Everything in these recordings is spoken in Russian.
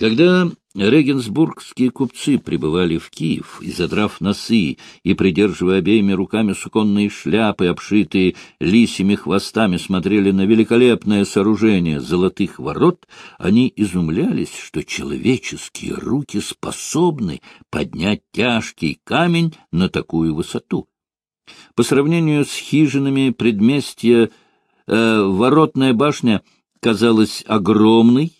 Когда регенсбургские купцы прибывали в Киев и, задрав носы и придерживая обеими руками суконные шляпы, обшитые лисими хвостами, смотрели на великолепное сооружение золотых ворот, они изумлялись, что человеческие руки способны поднять тяжкий камень на такую высоту. По сравнению с хижинами предместья э, воротная башня казалась огромной,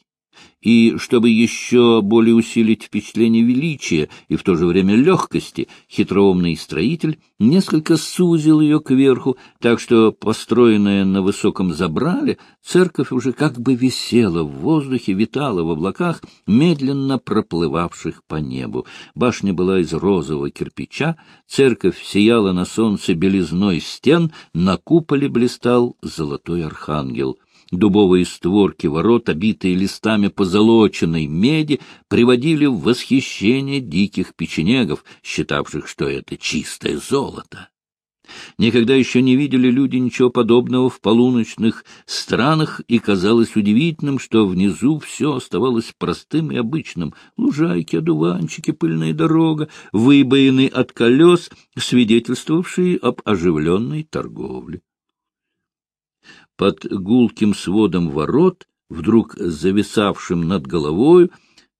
и чтобы еще более усилить впечатление величия и в то же время легкости, хитроумный строитель несколько сузил ее кверху, так что, построенная на высоком забрале, церковь уже как бы висела в воздухе, витала в облаках, медленно проплывавших по небу. Башня была из розового кирпича, церковь сияла на солнце белизной стен, на куполе блистал золотой архангел — Дубовые створки ворот, обитые листами позолоченной меди, приводили в восхищение диких печенегов, считавших, что это чистое золото. Никогда еще не видели люди ничего подобного в полуночных странах, и казалось удивительным, что внизу все оставалось простым и обычным. Лужайки, одуванчики, пыльная дорога, выбоины от колес, свидетельствовавшие об оживленной торговле. Под гулким сводом ворот, вдруг зависавшим над головою,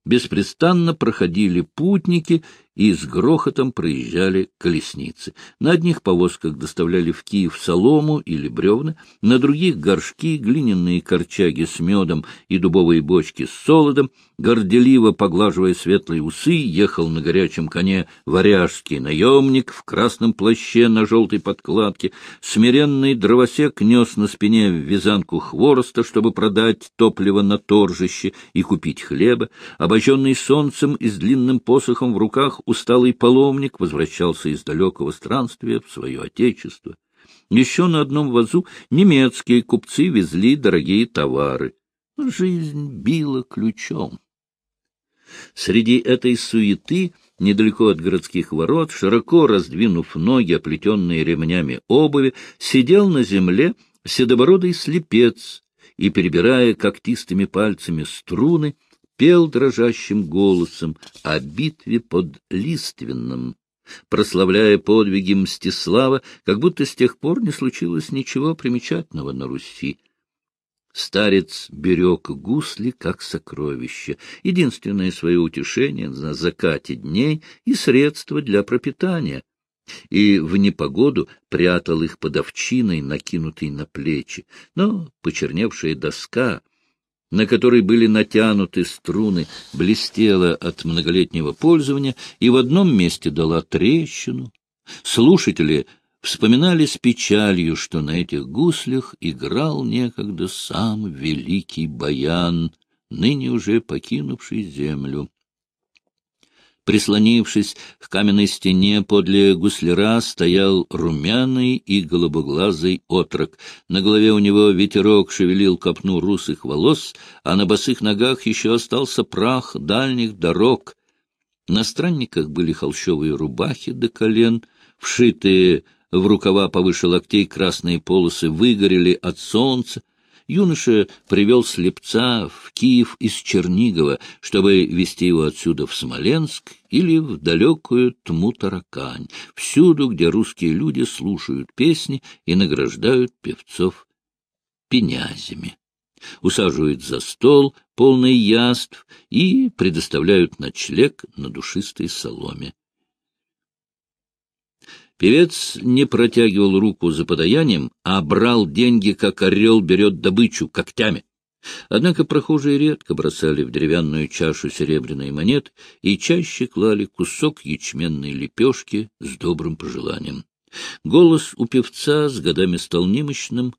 беспрестанно проходили путники и с грохотом проезжали колесницы. На одних повозках доставляли в Киев солому или бревна, на других — горшки, глиняные корчаги с медом и дубовые бочки с солодом. Горделиво поглаживая светлые усы, ехал на горячем коне варяжский наемник в красном плаще на желтой подкладке. Смиренный дровосек нес на спине вязанку хвороста, чтобы продать топливо на торжище и купить хлеба. Обожженный солнцем и с длинным посохом в руках усталый паломник возвращался из далекого странствия в свое отечество. Еще на одном вазу немецкие купцы везли дорогие товары. Жизнь била ключом. Среди этой суеты, недалеко от городских ворот, широко раздвинув ноги, оплетенные ремнями обуви, сидел на земле седобородый слепец и, перебирая когтистыми пальцами струны, пел дрожащим голосом о битве под Лиственным, прославляя подвиги Мстислава, как будто с тех пор не случилось ничего примечательного на Руси. Старец берег гусли как сокровище, единственное свое утешение на закате дней и средство для пропитания, и в непогоду прятал их под овчиной, накинутой на плечи. Но почерневшая доска, на которой были натянуты струны, блестела от многолетнего пользования и в одном месте дала трещину. Слушатели вспоминали с печалью, что на этих гуслях играл некогда сам великий баян, ныне уже покинувший землю. Прислонившись к каменной стене подле гусляра, стоял румяный и голубоглазый отрок. На голове у него ветерок шевелил копну русых волос, а на босых ногах еще остался прах дальних дорог. На странниках были холщовые рубахи до колен, вшитые в рукава повыше локтей красные полосы выгорели от солнца, Юноша привел слепца в Киев из Чернигова, чтобы везти его отсюда в Смоленск или в далекую Тму-Таракань, всюду, где русские люди слушают песни и награждают певцов пенязями. Усаживают за стол, полный яств, и предоставляют ночлег на душистой соломе. Певец не протягивал руку за подаянием, а брал деньги, как орел берет добычу, когтями. Однако прохожие редко бросали в деревянную чашу серебряные монеты и чаще клали кусок ячменной лепешки с добрым пожеланием. Голос у певца с годами стал немощным,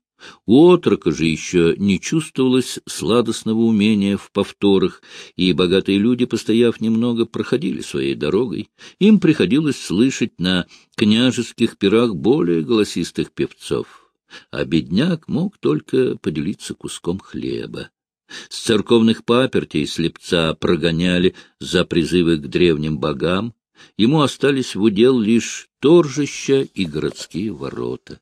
у отрока же еще не чувствовалось сладостного умения в повторах, и богатые люди, постояв немного, проходили своей дорогой. Им приходилось слышать на княжеских пирах более голосистых певцов, а бедняк мог только поделиться куском хлеба. С церковных папертей слепца прогоняли за призывы к древним богам, ему остались в удел лишь торжища и городские ворота.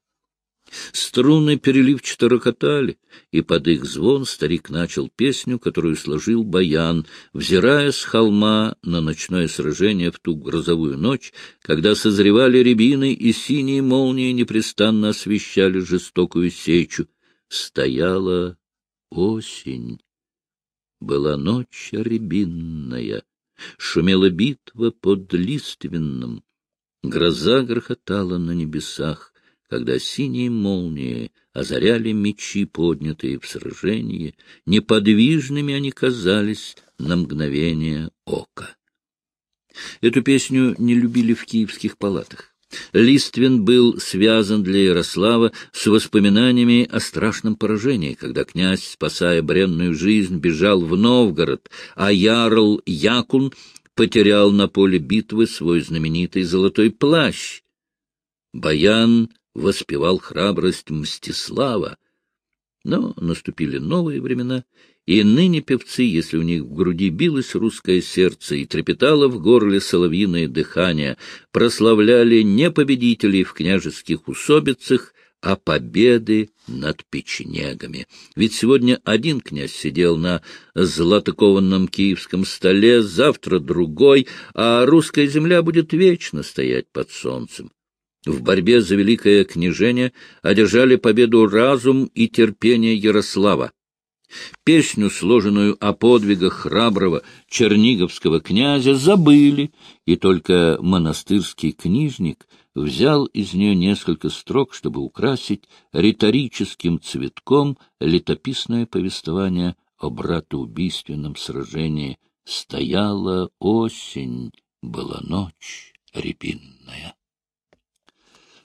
Струны переливчато рокотали, и под их звон старик начал песню, которую сложил баян, взирая с холма на ночное сражение в ту грозовую ночь, когда созревали рябины и синие молнии непрестанно освещали жестокую сечу. Стояла осень. Была ночь рябинная, шумела битва под лиственным, гроза грохотала на небесах когда синие молнии озаряли мечи, поднятые в сражении, неподвижными они казались на мгновение ока. Эту песню не любили в киевских палатах. Листвин был связан для Ярослава с воспоминаниями о страшном поражении, когда князь, спасая бренную жизнь, бежал в Новгород, а ярл Якун потерял на поле битвы свой знаменитый золотой плащ. Баян воспевал храбрость Мстислава. Но наступили новые времена, и ныне певцы, если у них в груди билось русское сердце и трепетало в горле соловьиное дыхание, прославляли не победителей в княжеских усобицах, а победы над печенегами. Ведь сегодня один князь сидел на златокованном киевском столе, завтра другой, а русская земля будет вечно стоять под солнцем. В борьбе за великое княжение одержали победу разум и терпение Ярослава. Песню, сложенную о подвигах храброго черниговского князя, забыли, и только монастырский книжник взял из нее несколько строк, чтобы украсить риторическим цветком летописное повествование о братоубийственном сражении. Стояла осень, была ночь рябинная.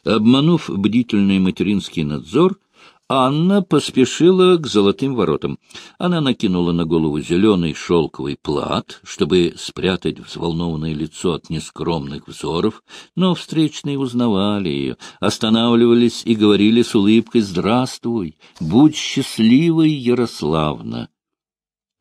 Обманув бдительный материнский надзор, Анна поспешила к золотым воротам. Она накинула на голову зеленый шелковый плат, чтобы спрятать взволнованное лицо от нескромных взоров, но встречные узнавали ее, останавливались и говорили с улыбкой «Здравствуй! Будь счастливой, Ярославна!»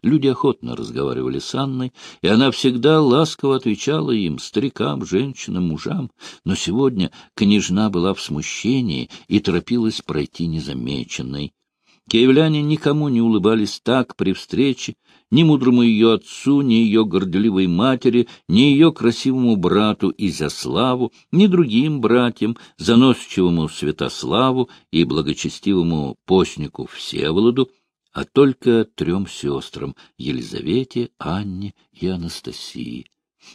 Люди охотно разговаривали с Анной, и она всегда ласково отвечала им, старикам, женщинам, мужам. Но сегодня княжна была в смущении и торопилась пройти незамеченной. Киевляне никому не улыбались так при встрече, ни мудрому ее отцу, ни ее горделивой матери, ни ее красивому брату Изяславу, ни другим братьям, заносчивому Святославу и благочестивому постнику Всеволоду, а только трем сестрам — Елизавете, Анне и Анастасии.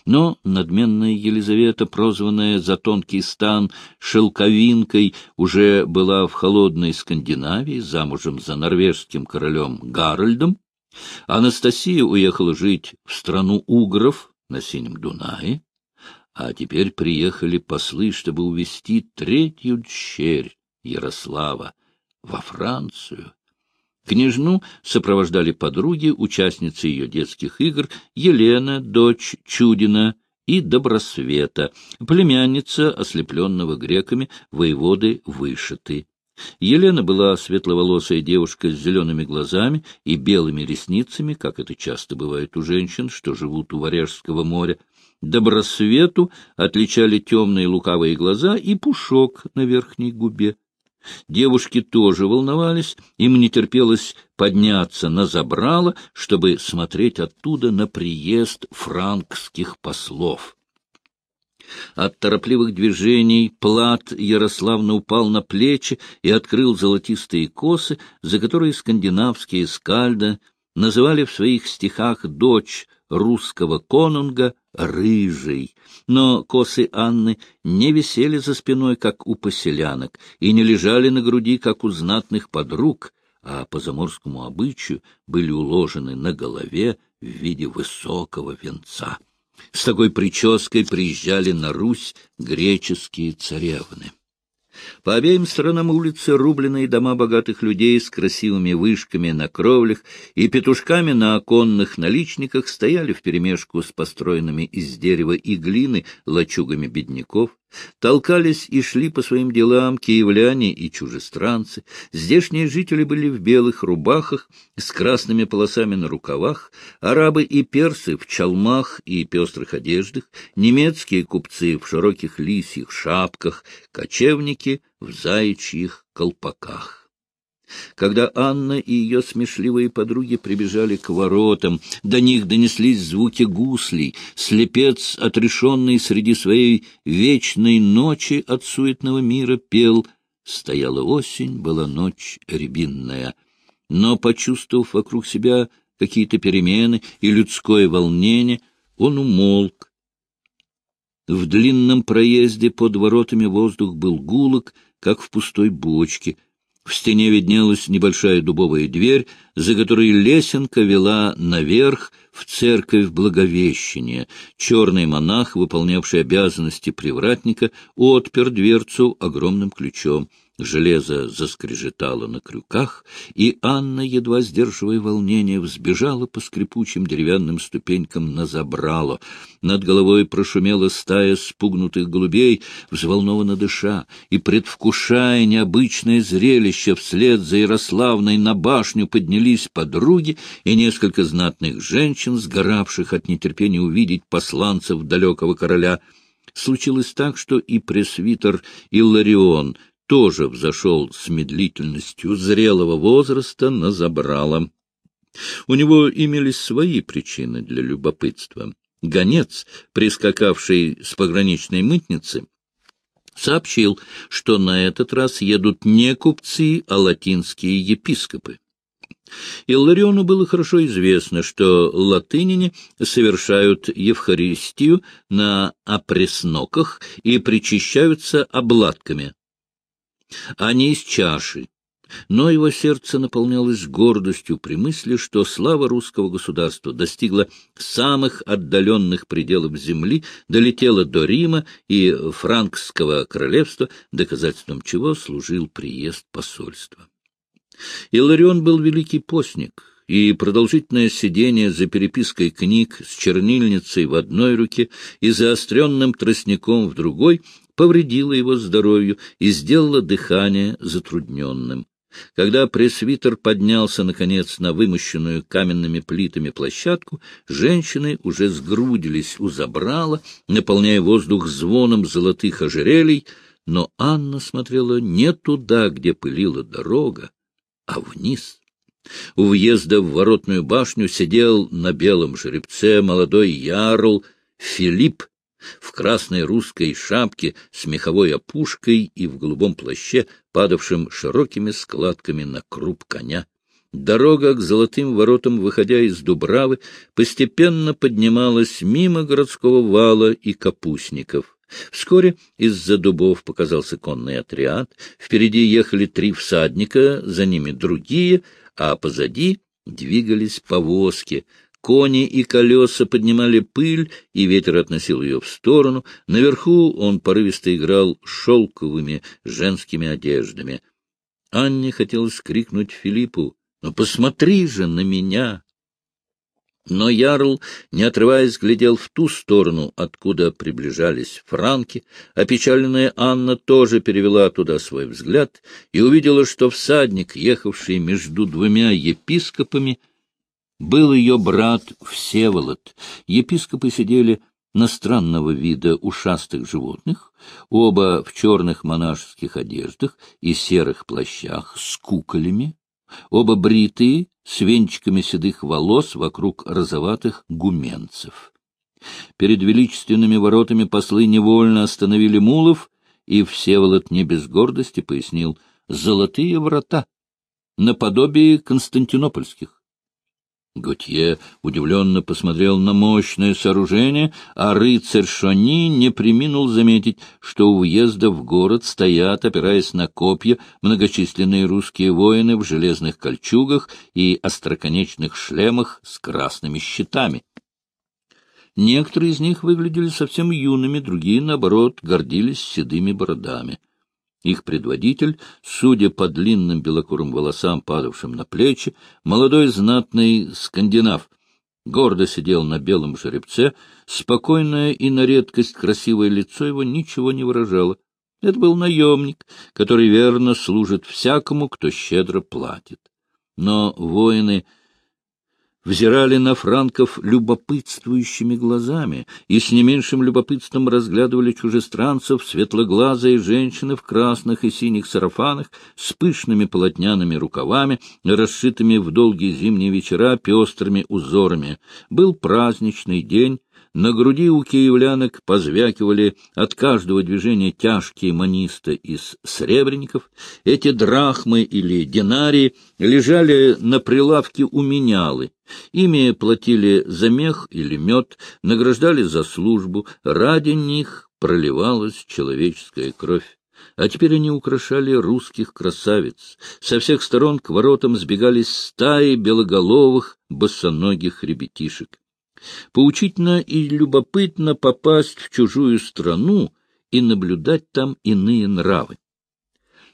Но надменная Елизавета, прозванная за тонкий стан шелковинкой, уже была в холодной Скандинавии, замужем за норвежским королем Гарольдом. Анастасия уехала жить в страну угров на Синем Дунае, а теперь приехали послы, чтобы увезти третью дщерь Ярослава во Францию, Княжну сопровождали подруги, участницы ее детских игр, Елена, дочь Чудина, и Добросвета, племянница ослепленного греками воеводы Вышиты. Елена была светловолосая девушка с зелеными глазами и белыми ресницами, как это часто бывает у женщин, что живут у Варяжского моря. Добросвету отличали темные лукавые глаза и пушок на верхней губе. Девушки тоже волновались, им не терпелось подняться на забрало, чтобы смотреть оттуда на приезд франкских послов. От торопливых движений плат Ярославна упал на плечи и открыл золотистые косы, за которые скандинавские скальда называли в своих стихах дочь русского конунга рыжей, но косы Анны не висели за спиной, как у поселянок, и не лежали на груди, как у знатных подруг, а по заморскому обычаю были уложены на голове в виде высокого венца. С такой прической приезжали на Русь греческие царевны. По обеим сторонам улицы рубленные дома богатых людей с красивыми вышками на кровлях и петушками на оконных наличниках стояли вперемешку с построенными из дерева и глины лачугами бедняков. Толкались и шли по своим делам киевляне и чужестранцы. Здешние жители были в белых рубахах с красными полосами на рукавах, арабы и персы в чалмах и пестрых одеждах, немецкие купцы в широких лисьих шапках, кочевники в заячьих колпаках. Когда Анна и ее смешливые подруги прибежали к воротам, до них донеслись звуки гуслей. Слепец, отрешенный среди своей вечной ночи от суетного мира, пел «Стояла осень, была ночь рябинная». Но, почувствовав вокруг себя какие-то перемены и людское волнение, он умолк. В длинном проезде под воротами воздух был гулок, как в пустой бочке — в стене виднелась небольшая дубовая дверь, за которой лесенка вела наверх в церковь Благовещения. Черный монах, выполнявший обязанности привратника, отпер дверцу огромным ключом. Железо заскрежетало на крюках, и Анна, едва сдерживая волнение, взбежала по скрипучим деревянным ступенькам на забрало. Над головой прошумела стая спугнутых голубей, взволнованно дыша, и, предвкушая необычное зрелище, вслед за Ярославной на башню поднялись подруги и несколько знатных женщин, сгоравших от нетерпения увидеть посланцев далекого короля. Случилось так, что и пресвитер Илларион — тоже взошел с медлительностью зрелого возраста на забрало. У него имелись свои причины для любопытства. Гонец, прискакавший с пограничной мытницы, сообщил, что на этот раз едут не купцы, а латинские епископы. Иллариону было хорошо известно, что латынине совершают Евхаристию на опресноках и причащаются обладками, а не из чаши. Но его сердце наполнялось гордостью при мысли, что слава русского государства достигла самых отдаленных пределов земли, долетела до Рима и франкского королевства, доказательством чего служил приезд посольства. Иларион был великий постник, и продолжительное сидение за перепиской книг с чернильницей в одной руке и заостренным тростником в другой повредила его здоровью и сделала дыхание затрудненным. Когда пресвитер поднялся, наконец, на вымощенную каменными плитами площадку, женщины уже сгрудились у забрала, наполняя воздух звоном золотых ожерелий, но Анна смотрела не туда, где пылила дорога, а вниз. У въезда в воротную башню сидел на белом жеребце молодой ярл Филипп в красной русской шапке с меховой опушкой и в голубом плаще, падавшем широкими складками на круп коня. Дорога к золотым воротам, выходя из Дубравы, постепенно поднималась мимо городского вала и капустников. Вскоре из-за дубов показался конный отряд, впереди ехали три всадника, за ними другие, а позади двигались повозки — Кони и колеса поднимали пыль, и ветер относил ее в сторону. Наверху он порывисто играл шелковыми женскими одеждами. Анне хотелось крикнуть Филиппу, «Ну посмотри же на меня!» Но Ярл, не отрываясь, глядел в ту сторону, откуда приближались франки. Опечаленная Анна тоже перевела туда свой взгляд и увидела, что всадник, ехавший между двумя епископами, был ее брат Всеволод. Епископы сидели на странного вида ушастых животных, оба в черных монашеских одеждах и серых плащах с куколями, оба бритые, с венчиками седых волос вокруг розоватых гуменцев. Перед величественными воротами послы невольно остановили мулов, и Всеволод не без гордости пояснил «золотые врата», наподобие константинопольских. Готье удивленно посмотрел на мощное сооружение, а рыцарь Шони не приминул заметить, что у въезда в город стоят, опираясь на копья, многочисленные русские воины в железных кольчугах и остроконечных шлемах с красными щитами. Некоторые из них выглядели совсем юными, другие, наоборот, гордились седыми бородами. Их предводитель, судя по длинным белокурым волосам, падавшим на плечи, молодой знатный скандинав, гордо сидел на белом жеребце, спокойное и на редкость красивое лицо его ничего не выражало. Это был наемник, который верно служит всякому, кто щедро платит. Но воины взирали на франков любопытствующими глазами и с не меньшим любопытством разглядывали чужестранцев, светлоглазые женщины в красных и синих сарафанах с пышными полотняными рукавами, расшитыми в долгие зимние вечера пестрыми узорами. Был праздничный день, на груди у киевлянок позвякивали от каждого движения тяжкие манисты из сребреников. Эти драхмы или динарии лежали на прилавке у менялы. Ими платили за мех или мед, награждали за службу. Ради них проливалась человеческая кровь. А теперь они украшали русских красавиц. Со всех сторон к воротам сбегались стаи белоголовых босоногих ребятишек. Поучительно и любопытно попасть в чужую страну и наблюдать там иные нравы.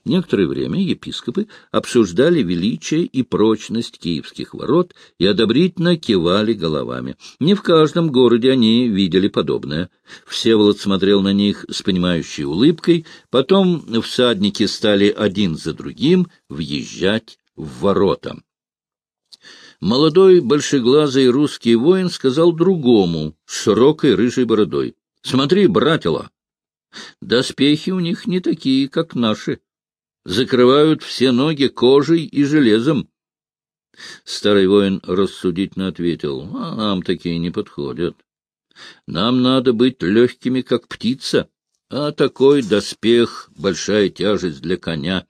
Некоторое время епископы обсуждали величие и прочность киевских ворот и одобрительно кивали головами. Не в каждом городе они видели подобное. Всеволод смотрел на них с понимающей улыбкой, потом всадники стали один за другим въезжать в ворота. Молодой большеглазый русский воин сказал другому, с широкой рыжей бородой. — Смотри, братила, доспехи у них не такие, как наши. Закрывают все ноги кожей и железом. Старый воин рассудительно ответил, а нам такие не подходят. Нам надо быть легкими, как птица, а такой доспех — большая тяжесть для коня.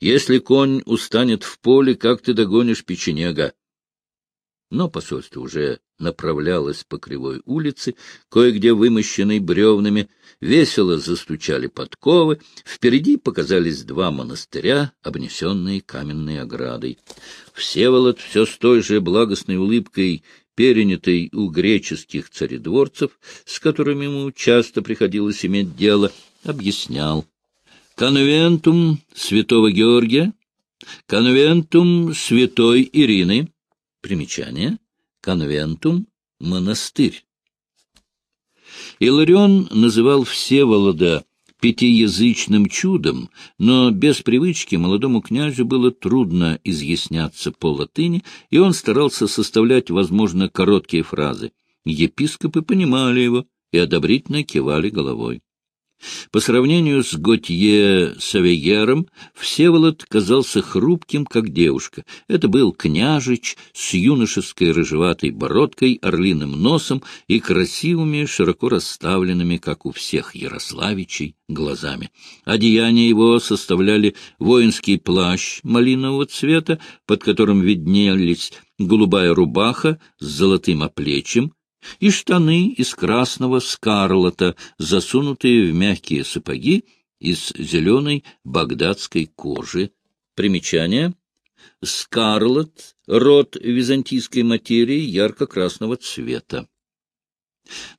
Если конь устанет в поле, как ты догонишь печенега? Но посольство уже направлялось по кривой улице, кое-где вымощенной бревнами, весело застучали подковы, впереди показались два монастыря, обнесенные каменной оградой. Всеволод все с той же благостной улыбкой, перенятой у греческих царедворцев, с которыми ему часто приходилось иметь дело, объяснял. «Конвентум святого Георгия, конвентум святой Ирины». Примечание. Конвентум — монастырь. Иларион называл Всеволода пятиязычным чудом, но без привычки молодому князю было трудно изъясняться по латыни, и он старался составлять, возможно, короткие фразы. Епископы понимали его и одобрительно кивали головой. По сравнению с Готье Савейером, Всеволод казался хрупким, как девушка. Это был княжич с юношеской рыжеватой бородкой, орлиным носом и красивыми, широко расставленными, как у всех Ярославичей, глазами. Одеяния его составляли воинский плащ малинового цвета, под которым виднелись голубая рубаха с золотым оплечьем, и штаны из красного скарлата, засунутые в мягкие сапоги из зеленой багдадской кожи. Примечание. Скарлат — род византийской материи ярко-красного цвета.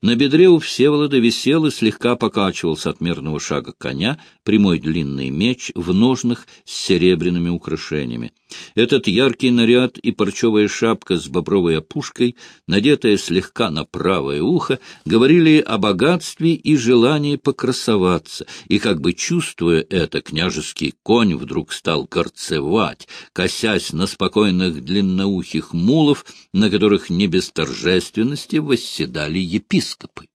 На бедре у Всеволода висел и слегка покачивался от мерного шага коня прямой длинный меч в ножнах с серебряными украшениями. Этот яркий наряд и парчевая шапка с бобровой опушкой, надетая слегка на правое ухо, говорили о богатстве и желании покрасоваться, и, как бы чувствуя это, княжеский конь вдруг стал горцевать, косясь на спокойных длинноухих мулов, на которых не без торжественности восседали епископы.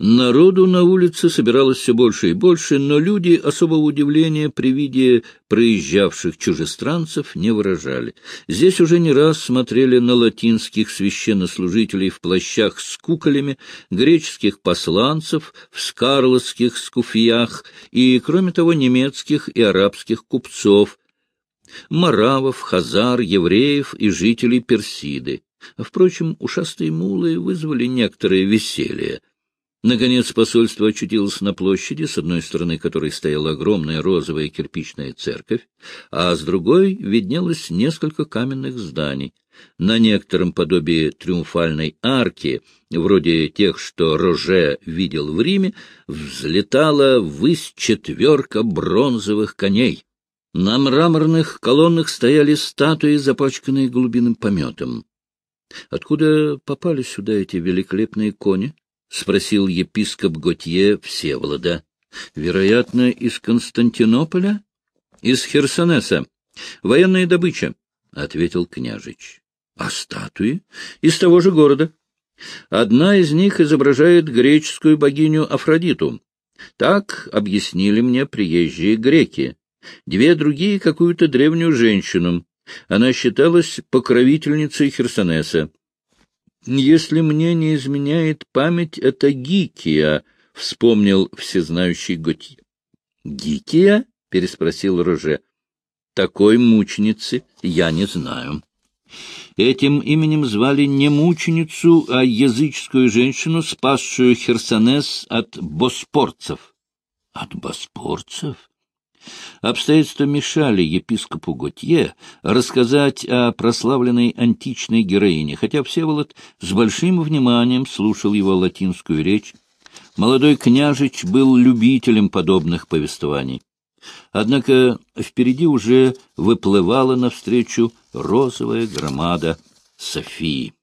Народу на улице собиралось все больше и больше, но люди особого удивления при виде проезжавших чужестранцев не выражали. Здесь уже не раз смотрели на латинских священнослужителей в плащах с куколями, греческих посланцев в скарлотских скуфиях и, кроме того, немецких и арабских купцов, маравов, хазар, евреев и жителей Персиды. Впрочем, ушастые мулы вызвали некоторое веселье. Наконец посольство очутилось на площади, с одной стороны которой стояла огромная розовая кирпичная церковь, а с другой виднелось несколько каменных зданий. На некотором подобии триумфальной арки, вроде тех, что Роже видел в Риме, взлетала ввысь четверка бронзовых коней. На мраморных колоннах стояли статуи, запачканные голубиным пометом. — Откуда попали сюда эти великолепные кони? — спросил епископ Готье Всеволода. — Вероятно, из Константинополя? — Из Херсонеса. Военная добыча, — ответил княжич. — А статуи? — Из того же города. Одна из них изображает греческую богиню Афродиту. Так объяснили мне приезжие греки. Две другие — какую-то древнюю женщину. Она считалась покровительницей Херсонеса. «Если мне не изменяет память, это Гикия», — вспомнил всезнающий Готье. «Гикия?» — переспросил Роже. «Такой мученицы я не знаю». Этим именем звали не мученицу, а языческую женщину, спасшую Херсонес от боспорцев. От боспорцев? Обстоятельства мешали епископу Готье рассказать о прославленной античной героине, хотя Всеволод с большим вниманием слушал его латинскую речь. Молодой княжич был любителем подобных повествований. Однако впереди уже выплывала навстречу розовая громада Софии.